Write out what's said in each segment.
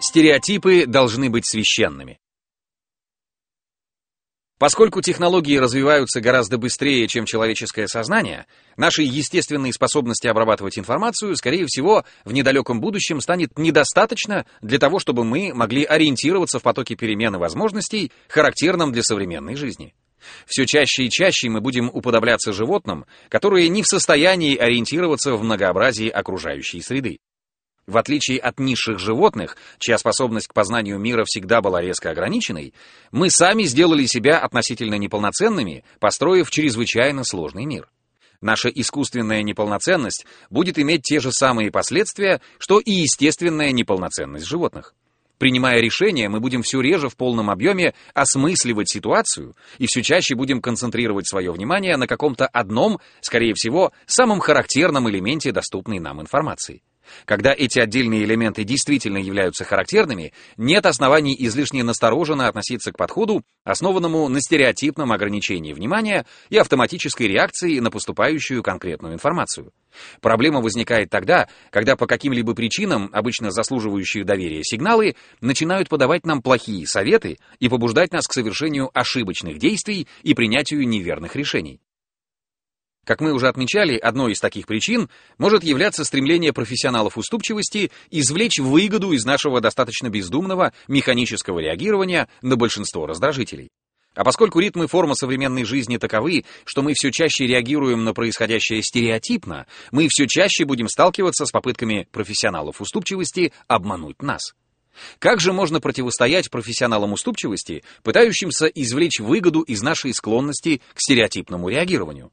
Стереотипы должны быть священными. Поскольку технологии развиваются гораздо быстрее, чем человеческое сознание, наши естественные способности обрабатывать информацию, скорее всего, в недалеком будущем станет недостаточно для того, чтобы мы могли ориентироваться в потоке перемен и возможностей, характерном для современной жизни. Все чаще и чаще мы будем уподобляться животным, которые не в состоянии ориентироваться в многообразии окружающей среды. В отличие от низших животных, чья способность к познанию мира всегда была резко ограниченной, мы сами сделали себя относительно неполноценными, построив чрезвычайно сложный мир. Наша искусственная неполноценность будет иметь те же самые последствия, что и естественная неполноценность животных. Принимая решения, мы будем все реже в полном объеме осмысливать ситуацию и все чаще будем концентрировать свое внимание на каком-то одном, скорее всего, самом характерном элементе доступной нам информации. Когда эти отдельные элементы действительно являются характерными, нет оснований излишне настороженно относиться к подходу, основанному на стереотипном ограничении внимания и автоматической реакции на поступающую конкретную информацию. Проблема возникает тогда, когда по каким-либо причинам, обычно заслуживающие доверия сигналы, начинают подавать нам плохие советы и побуждать нас к совершению ошибочных действий и принятию неверных решений. Как мы уже отмечали, одной из таких причин может являться стремление профессионалов уступчивости извлечь выгоду из нашего достаточно бездумного механического реагирования на большинство раздражителей. А поскольку ритмы формы современной жизни таковы, что мы все чаще реагируем на происходящее стереотипно, мы все чаще будем сталкиваться с попытками профессионалов уступчивости обмануть нас. Как же можно противостоять профессионалам уступчивости, пытающимся извлечь выгоду из нашей склонности к стереотипному реагированию?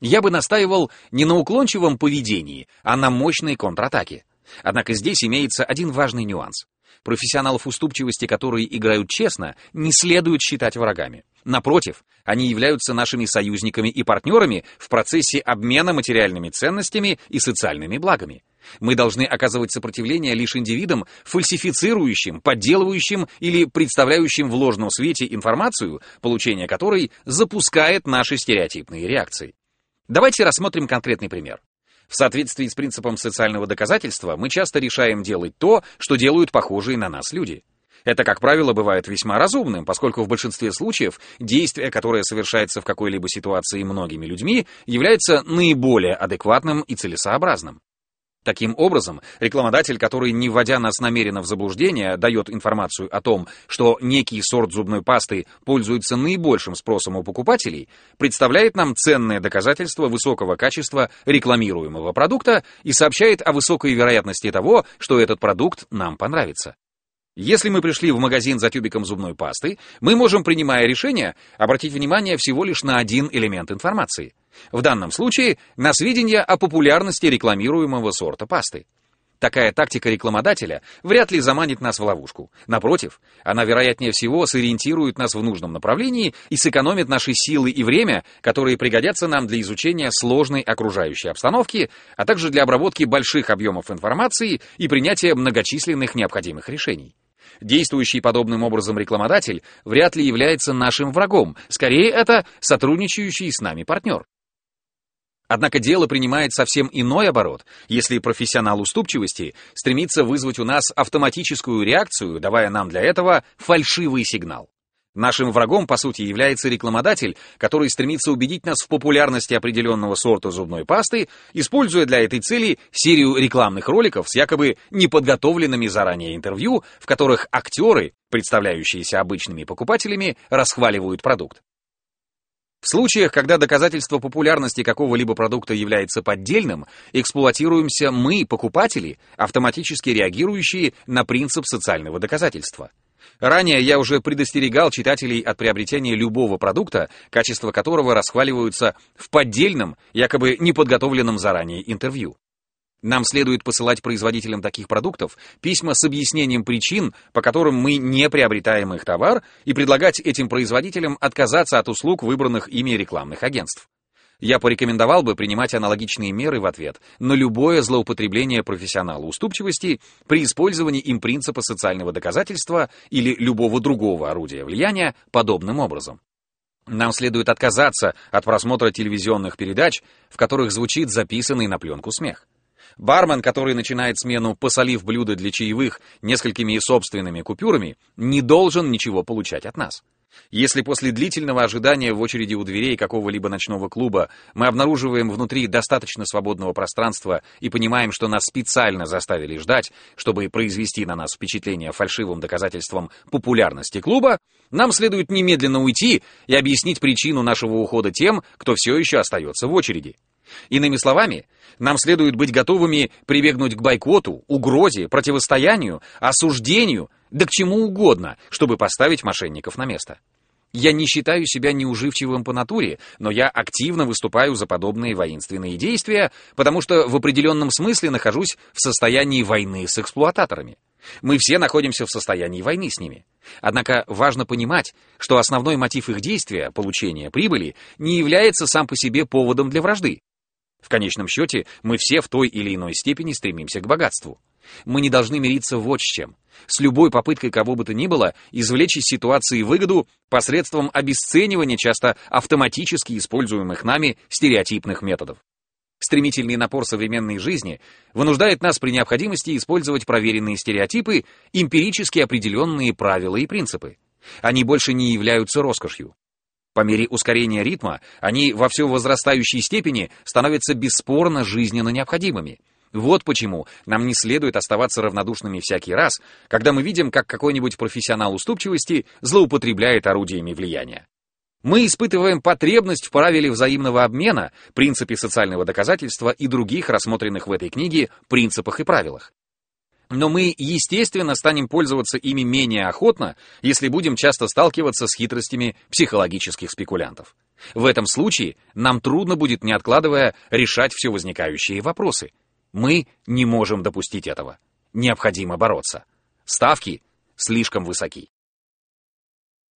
Я бы настаивал не на уклончивом поведении, а на мощной контратаке. Однако здесь имеется один важный нюанс. Профессионалов уступчивости, которые играют честно, не следует считать врагами. Напротив, они являются нашими союзниками и партнерами в процессе обмена материальными ценностями и социальными благами. Мы должны оказывать сопротивление лишь индивидам, фальсифицирующим, подделывающим или представляющим в ложном свете информацию, получение которой запускает наши стереотипные реакции. Давайте рассмотрим конкретный пример. В соответствии с принципом социального доказательства мы часто решаем делать то, что делают похожие на нас люди. Это, как правило, бывает весьма разумным, поскольку в большинстве случаев действие, которое совершается в какой-либо ситуации многими людьми, является наиболее адекватным и целесообразным. Таким образом, рекламодатель, который, не вводя нас намеренно в заблуждение, дает информацию о том, что некий сорт зубной пасты пользуется наибольшим спросом у покупателей, представляет нам ценное доказательство высокого качества рекламируемого продукта и сообщает о высокой вероятности того, что этот продукт нам понравится. Если мы пришли в магазин за тюбиком зубной пасты, мы можем, принимая решение, обратить внимание всего лишь на один элемент информации. В данном случае на сведения о популярности рекламируемого сорта пасты. Такая тактика рекламодателя вряд ли заманит нас в ловушку. Напротив, она, вероятнее всего, сориентирует нас в нужном направлении и сэкономит наши силы и время, которые пригодятся нам для изучения сложной окружающей обстановки, а также для обработки больших объемов информации и принятия многочисленных необходимых решений. Действующий подобным образом рекламодатель вряд ли является нашим врагом, скорее это сотрудничающий с нами партнер. Однако дело принимает совсем иной оборот, если профессионал уступчивости стремится вызвать у нас автоматическую реакцию, давая нам для этого фальшивый сигнал. Нашим врагом, по сути, является рекламодатель, который стремится убедить нас в популярности определенного сорта зубной пасты, используя для этой цели серию рекламных роликов с якобы неподготовленными заранее интервью, в которых актеры, представляющиеся обычными покупателями, расхваливают продукт. В случаях, когда доказательство популярности какого-либо продукта является поддельным, эксплуатируемся мы, покупатели, автоматически реагирующие на принцип социального доказательства. Ранее я уже предостерегал читателей от приобретения любого продукта, качество которого расхваливаются в поддельном, якобы неподготовленном заранее интервью. Нам следует посылать производителям таких продуктов письма с объяснением причин, по которым мы не приобретаем их товар, и предлагать этим производителям отказаться от услуг выбранных ими рекламных агентств. Я порекомендовал бы принимать аналогичные меры в ответ на любое злоупотребление профессионала уступчивости при использовании им принципа социального доказательства или любого другого орудия влияния подобным образом. Нам следует отказаться от просмотра телевизионных передач, в которых звучит записанный на пленку смех. Бармен, который начинает смену, посолив блюдо для чаевых несколькими собственными купюрами, не должен ничего получать от нас. Если после длительного ожидания в очереди у дверей какого-либо ночного клуба мы обнаруживаем внутри достаточно свободного пространства и понимаем, что нас специально заставили ждать, чтобы произвести на нас впечатление фальшивым доказательством популярности клуба, нам следует немедленно уйти и объяснить причину нашего ухода тем, кто все еще остается в очереди. Иными словами, нам следует быть готовыми прибегнуть к бойкоту, угрозе, противостоянию, осуждению, да к чему угодно, чтобы поставить мошенников на место. Я не считаю себя неуживчивым по натуре, но я активно выступаю за подобные воинственные действия, потому что в определенном смысле нахожусь в состоянии войны с эксплуататорами. Мы все находимся в состоянии войны с ними. Однако важно понимать, что основной мотив их действия, получения прибыли, не является сам по себе поводом для вражды. В конечном счете, мы все в той или иной степени стремимся к богатству. Мы не должны мириться вот с чем. С любой попыткой кого бы то ни было извлечь из ситуации выгоду посредством обесценивания часто автоматически используемых нами стереотипных методов. Стремительный напор современной жизни вынуждает нас при необходимости использовать проверенные стереотипы, эмпирически определенные правила и принципы. Они больше не являются роскошью. По мере ускорения ритма они во все возрастающей степени становятся бесспорно жизненно необходимыми. Вот почему нам не следует оставаться равнодушными всякий раз, когда мы видим, как какой-нибудь профессионал уступчивости злоупотребляет орудиями влияния. Мы испытываем потребность в правиле взаимного обмена, принципе социального доказательства и других рассмотренных в этой книге принципах и правилах. Но мы, естественно, станем пользоваться ими менее охотно, если будем часто сталкиваться с хитростями психологических спекулянтов. В этом случае нам трудно будет, не откладывая, решать все возникающие вопросы. Мы не можем допустить этого. Необходимо бороться. Ставки слишком высоки.